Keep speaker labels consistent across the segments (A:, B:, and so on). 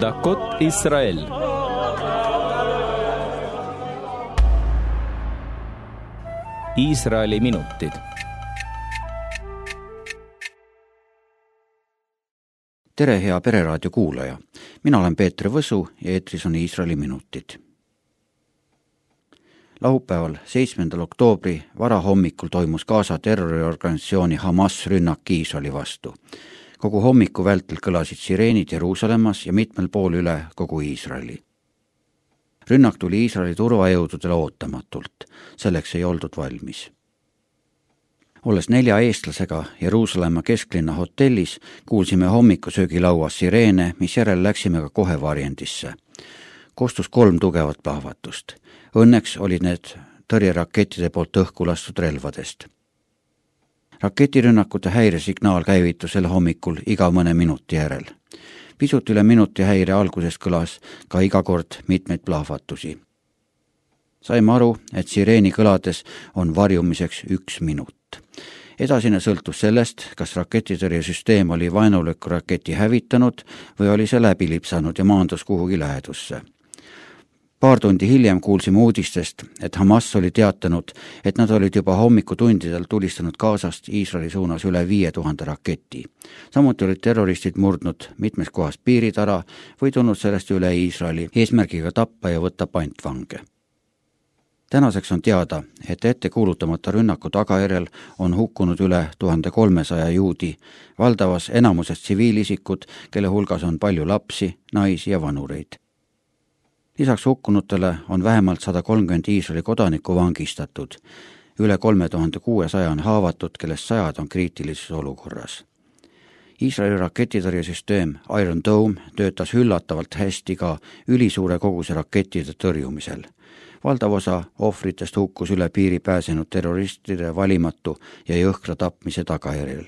A: Dakot Israel. Iisraeli minutid.
B: tere, hea Pereraadio kuulaja. mina olen Peeter Võsu ja eetris on Iisraeli minutid. laupäeval, seitsmendal oktoobri varahommikul toimus Gaza terroriorganisatsiooni Hamas rünnak Iisraeli vastu kogu hommiku vältel kõlasid sireenid Jeruusalemmas ja mitmel pool üle kogu Iisraeli. rünnak tuli Iisraeli turvajõududele ootamatult, selleks ei oldud valmis. olles nelja eestlasega Jeruusalemma kesklinna hotellis, kuulsime hommikusöögilauas sireene, misjärel läksime ka kohe varjendisse. kostus kolm tugevat plahvatust. Õnneks olid need tõrjerakettide poolt õhku lastud relvadest raketirünnakute häiresignaal käivitus sel hommikul iga mõne minuti järel. pisut üle minuti häire alguses kõlas ka iga kord mitmeid plahvatusi. saime aru, et sireeni kõlades on varjumiseks üks minut. edasine sõltus sellest, kas raketitõrjesüsteem oli vaenuliku raketi hävitanud või oli see läbi lipsanud ja maandus kuhugi lähedusse paar tundi hiljem kuulsime uudistest, et Hamas oli teatanud, et nad olid juba hommikutundidel tulistanud Gazast Iisraeli suunas üle viie tuhande raketi. samuti olid terroristid murdnud mitmes kohas piiritara või tulnud sellest üle Iisraeli eesmärgiga tappa ja võtta pantvange. tänaseks on teada, et ette kuulutamata rünnaku tagajärjel on hukkunud üle tuhande kolmesaja juudi, valdavas enamuses tsiviilisikud, kelle hulgas on palju lapsi, naisi ja vanureid lisaks hukkunutele on vähemalt sada kolmkümmend Iisraeli kodanikku vangistatud. üle kolme tuhande kuuesaja on haavatud, kellest sajad on kriitilises olukorras. Iisraeli raketitõrjesüsteem Iron Dome töötas üllatavalt hästi ka ülisuure koguse rakettide tõrjumisel. valdav osa ohvritest hukkus üle piiri pääsenud terroristide valimatu ja jõhkra tapmise tagajärjel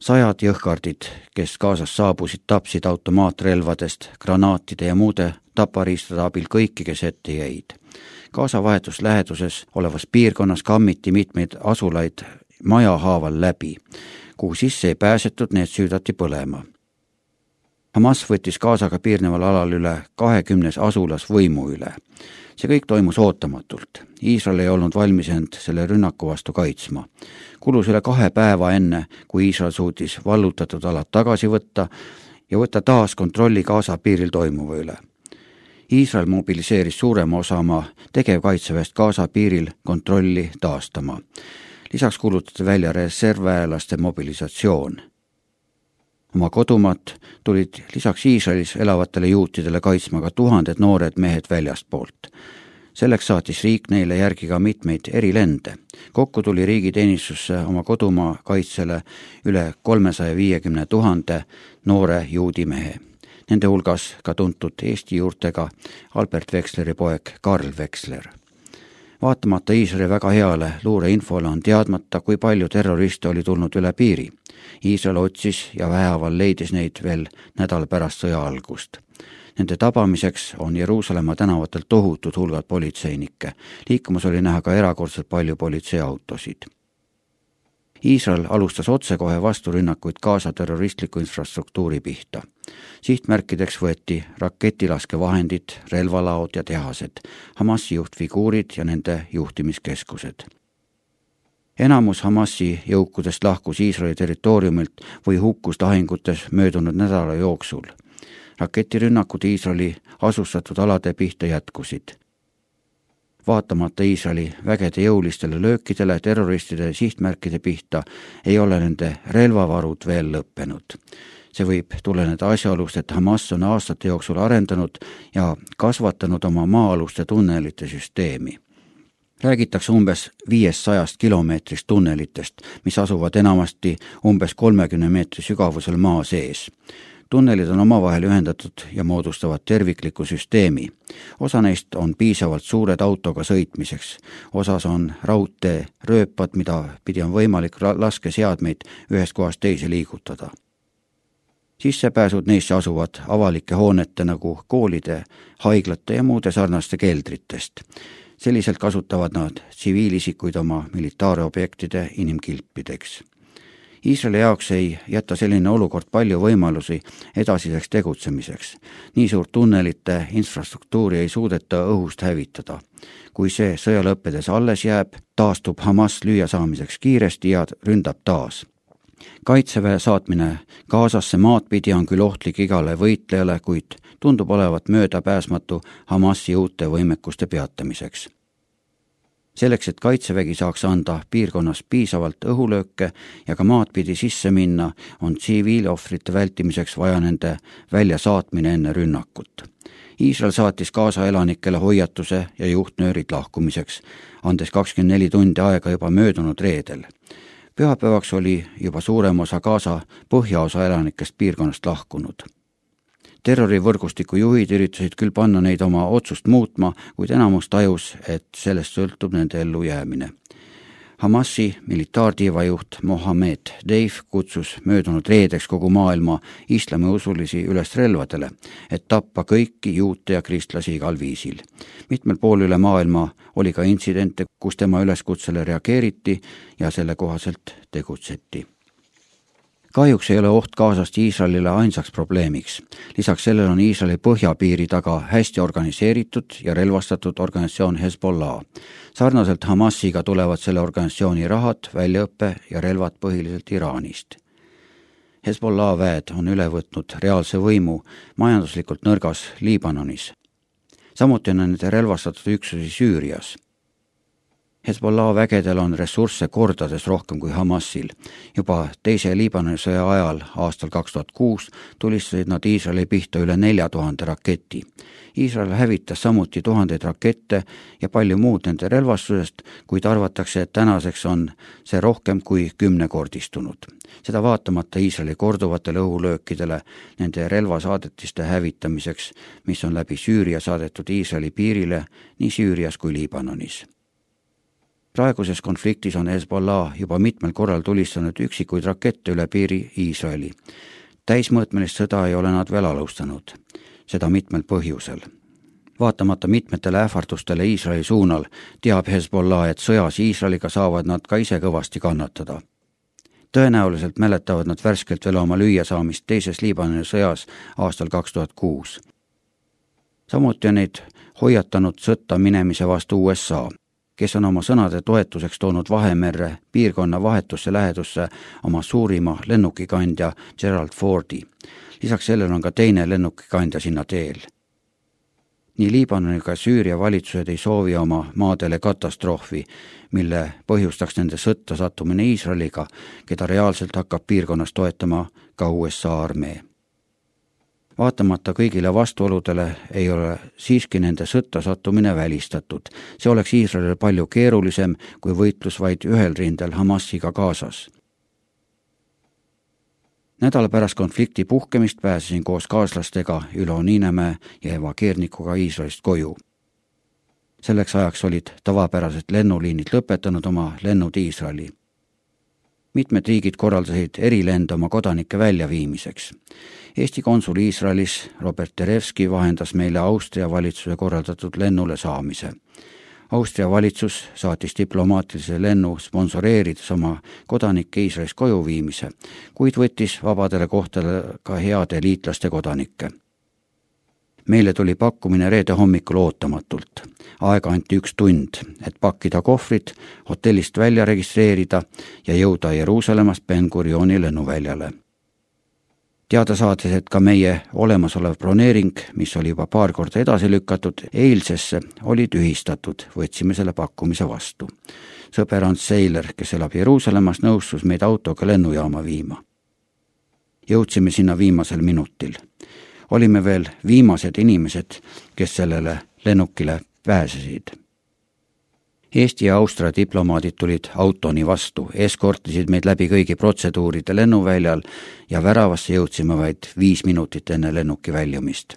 B: sajad jõhkardid, kes Gazast saabusid, tapsid automaatrelvadest, granaatide ja muude tapariistade abil kõiki, kes ette jäid. Gaza vahetus läheduses olevas piirkonnas kammiti mitmeid asulaid maja haaval läbi. kuhu sisse ei pääsetud, need süüdati põlema. Hamas võttis Gazaga piirneval alal üle kahekümnes asulas võimu üle. see kõik toimus ootamatult. Iisrael ei olnud valmis end selle rünnaku vastu kaitsma. kulus üle kahe päeva enne, kui Iisrael suutis vallutatud alad tagasi võtta ja võtta taas kontrolli Gaza piiril toimuva üle Iisrael mobiliseeris suurema osa oma tegevkaitseväest Gaza piiril kontrolli taastama. lisaks kuulutati välja reservväelaste mobilisatsioon. oma kodumaad tulid lisaks Iisraelis elavatele juutidele kaitsma ka tuhanded noored mehed väljastpoolt selleks saatis riik neile järgi ka mitmeid erilende. kokku tuli riigiteenistusse oma kodumaa kaitsele üle kolmesaja viiekümne tuhande noore juudi mehe nende hulgas ka tuntud Eesti juurtega Albert Veksleri poeg Karl Veksler. vaatamata Iisraeli väga heale luureinfole on teadmata, kui palju terroriste oli tulnud üle piiri. Iisrael otsis ja vähehaaval leidis neid veel nädal pärast sõja algust Nende tabamiseks on Jeruusalemma tänavatel tohutud hulgad politseinikke. liikumas oli näha ka erakordselt palju politseiautosid Iisrael alustas otsekohe vasturünnakuid Gaza terroristliku infrastruktuuri pihta. sihtmärkideks võeti raketilaskevahendid, relvalaod ja tehased, Hamasi juhtfiguurid ja nende juhtimiskeskused. enamus Hamasi jõukudest lahkus Iisraeli territooriumilt või hukkus lahingutes möödunud nädala jooksul. raketirünnakud Iisraeli asustatud alade pihta jätkusid vaatamata Iisraeli vägede jõulistele löökidele terroristide sihtmärkide pihta, ei ole nende relvavarud veel lõppenud. see võib tuleneda asjaolust, et Hamas on aastate jooksul arendanud ja kasvatanud oma maa-aluste tunnelite süsteemi räägitakse umbes viiestsajast kilomeetrist tunnelitest, mis asuvad enamasti umbes kolmekümne meetri sügavusel maa sees tunnelid on omavahel ühendatud ja moodustavad tervikliku süsteemi. osa neist on piisavalt suured autoga sõitmiseks, osas on raudtee rööpad, mida pidi on võimalik laskeseadmeid ühest kohast teise liigutada. sissepääsud neisse asuvad avalike hoonete nagu koolide, haiglate ja muude sarnaste keldritest selliselt kasutavad nad tsiviilisikuid oma militaarobjektide inimkilpideks Iisraeli jaoks ei jäta selline olukord palju võimalusi edasiseks tegutsemiseks. nii suurt tunnelite infrastruktuuri ei suudeta õhust hävitada. kui see sõja lõppedes alles jääb, taastub Hamas lüüasaamiseks kiiresti ja ründab taas kaitseväe saatmine Gazasse maadpidi on küll ohtlik igale võitlejale, kuid tundub olevat möödapääsmatu Hamasi uute võimekuste peatamiseks selleks, et Kaitsevägi saaks anda piirkonnas piisavalt õhulööke ja ka maadpidi sisse minna, on tsiviilohvrite vältimiseks vaja nende väljasaatmine enne rünnakut. Iisrael saatis Gaza elanikele hoiatuse ja juhtnöörid lahkumiseks, andes kakskümmend neli tundi aega juba möödunud reedel. pühapäevaks oli juba suurem osa Gaza põhjaosa elanikest piirkonnast lahkunud terrorivõrgustiku juhid üritasid küll panna neid oma otsust muutma, kuid enamus tajus, et sellest sõltub nende ellujäämine. Hamasi militaartiiva juht Mohammed Deif kutsus möödunud reedeks kogu maailma islamiusulisi üles relvadele, et tappa kõiki juute ja kristlasi igal viisil. mitmel pool üle maailma oli ka intsidente, kus tema üleskutsele reageeriti ja selle kohaselt tegutseti kahjuks ei ole oht Gazast Iisraelile ainsaks probleemiks. lisaks sellele on Iisraeli põhjapiiri taga hästi organiseeritud ja relvastatud organisatsioon Hezbollah. sarnaselt Hamasiga tulevad selle organisatsiooni rahad, väljaõpe ja relvad põhiliselt Iraanist. Hezbollah väed on üle võtnud reaalse võimu majanduslikult nõrgas Liibanonis. samuti on nende relvastatud üksusi Süürias Hezbollah vägedel on ressursse kordades rohkem kui Hamasil. juba teise Liibanoni sõja ajal, aastal kaks tuhat kuus, tulistasid nad Iisraeli pihta üle nelja tuhande raketi. Iisrael hävitas samuti tuhandeid rakette ja palju muud nende relvastusest, kuid arvatakse, et tänaseks on see rohkem kui kümnekordistunud. seda vaatamata Iisraeli korduvatele õhulöökidele nende relvasaadetiste hävitamiseks, mis on läbi Süüria saadetud Iisraeli piirile nii Süürias kui Liibanonis praeguses konfliktis on Hezbollah juba mitmel korral tulistanud üksikuid rakette üle piiri Iisraeli. täismõõtmelist sõda ei ole nad veel alustanud, seda mitmel põhjusel. vaatamata mitmetele ähvardustele Iisraeli suunal, teab Hezbollah, et sõjas Iisraeliga saavad nad ka ise kõvasti kannatada tõenäoliselt mäletavad nad värskelt veel oma lüüasaamist teises Liibanoni sõjas aastal kaks tuhat kuus. samuti on neid hoiatanud sõtta minemise vastu USA kes on oma sõnade toetuseks toonud Vahemerre piirkonna vahetusse lähedusse oma suurima lennukikandja Gerald Fordi. lisaks sellele on ka teine lennukikandja sinna teel. nii Liibanoni kui Süüria valitsused ei soovi oma maadele katastroofi, mille põhjustaks nende sõtta sattumine Iisraeliga, keda reaalselt hakkab piirkonnas toetama ka USA armee vaatamata kõigile vastuoludele ei ole siiski nende sõtta sattumine välistatud. see oleks Iisraelile palju keerulisem kui võitlus vaid ühel rindel Hamasiga Gazas. nädal pärast konflikti puhkemist pääsesin koos kaaslastega Ülo Niinemäe ja Eva Keernikuga Iisraelist koju. selleks ajaks olid tavapärased lennuliinid lõpetanud oma lennud Iisraeli mitmed riigid korraldasid erilende oma kodanike väljaviimiseks. Eesti konsul Iisraelis Robert Terevski vahendas meile Austria valitsuse korraldatud lennule saamise. Austria valitsus saatis diplomaatilise lennu sponsoreerides oma kodanike Iisraelis koju viimise, kuid võttis vabadele kohtadele ka heade liitlaste kodanikke meile tuli pakkumine reede hommikul ootamatult. aega anti üks tund, et pakkida kohvrid, hotellist välja registreerida ja jõuda Jeruusalemmast Ben Gurioni lennuväljale. teada saades, et ka meie olemasolev broneering, mis oli juba paar korda edasi lükatud, eilsesse, oli tühistatud, võtsime selle pakkumise vastu. sõber Ants Seiler, kes elab Jeruusalemmas, nõustus meid autoga lennujaama viima. jõudsime sinna viimasel minutil olime veel viimased inimesed, kes sellele lennukile pääsesid. Eesti ja Austria diplomaadid tulid autoni vastu, eskortisid meid läbi kõigi protseduuride lennuväljal ja väravasse jõudsime vaid viis minutit enne lennuki väljumist.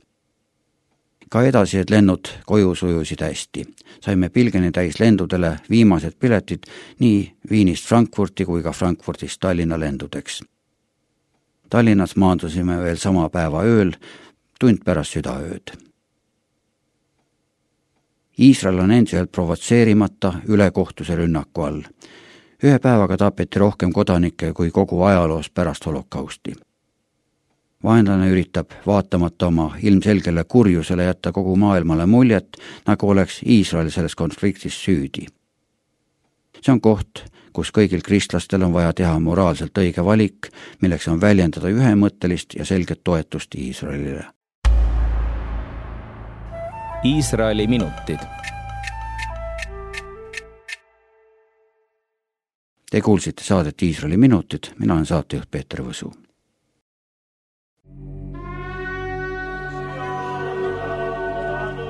B: ka edasised lennud koju sujusid hästi. saime pilgeni täis lendudele viimased piletid nii Viinist Frankfurti kui ka Frankfurdist Tallinna lendudeks Tallinnas maandusime veel sama päeva ööl, tund pärast südaööd. Iisrael on endiselt provotseerimata ülekohtuse rünnaku all. ühe päevaga tapeti rohkem kodanikke kui kogu ajaloos pärast holokausti. vaenlane üritab vaatamata oma ilmselgele kurjusele jätta kogu maailmale muljet, nagu oleks Iisrael selles konfliktis süüdi. see on koht, kus kõigil kristlastel on vaja teha moraalselt õige valik, milleks on väljendada ühemõttelist ja selget toetust Iisraelile.
A: Iisraeli minutid
B: Te kuulsite saadet Iisraeli minutid, mina olen saatejuht Peeter Võsu.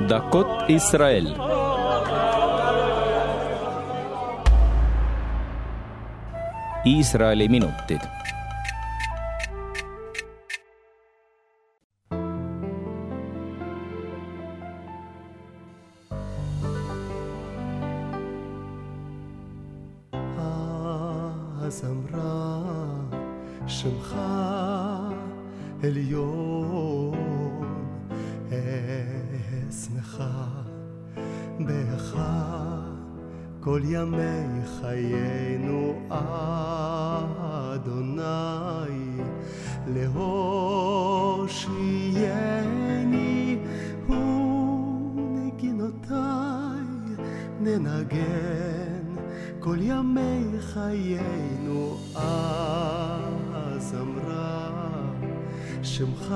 A: Dakot Israel. Iisraeli minutid.
C: אז אמרה שמך עליון אשמחה בך כל ימי חיינו אדוני להושיעני ונגינותיי ננגן כל ימי חיינו אז אמרה שמך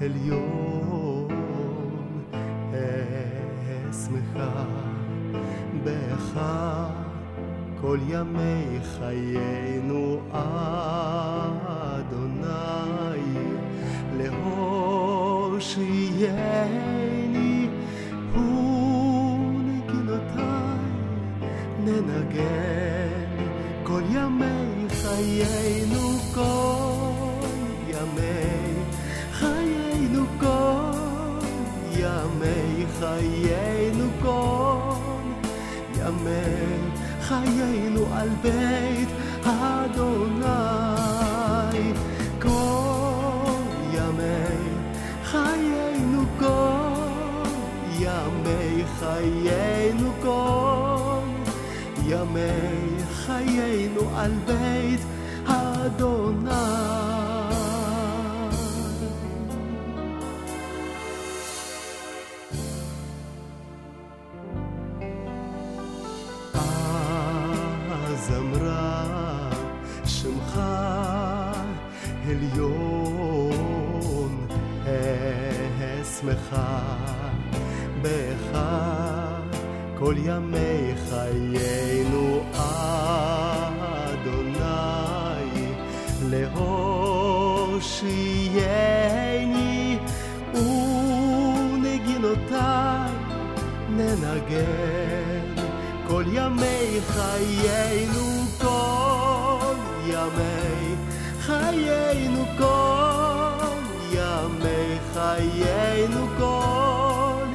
C: עליון בך כל ימי חיינו אדוני להושיעני ונגינותיי ננגן כל ימי חיינו כל ימי חיינו כל ימי חיינו כל ימי חיינו על בית אדוני כל ימי חיינו כל ימי חיינו כל ימי חיינו על בית אדוני עליון אשמחה בך כל ימי חיינו אדוני להושיעני ונגינותיי ננגן כל ימי חיינו כל ימי חיינו כל ימי חיינו כל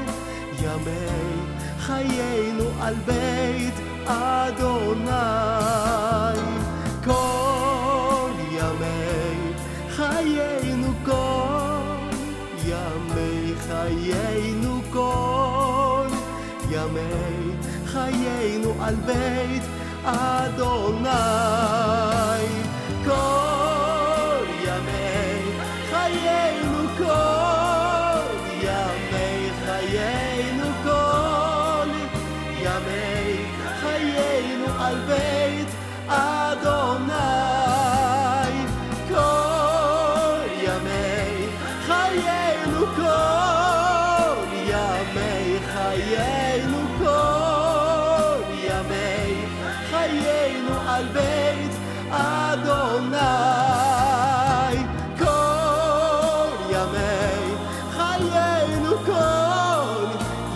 C: ימי חיינו על בית אדוני כל ימי חיינו כל ימי חיינו כל ימי חיינו על בית אדוני על בית אדוני כל ימי חיינו כל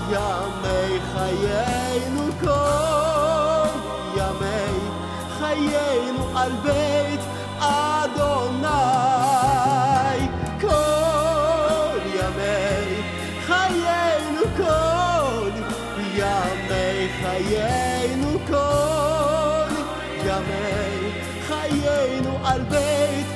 C: ימי חיינו כל ימי חיינו על בית אדוני כל ימי חיינו כל ימי חיינו כל ימי חיינו על בית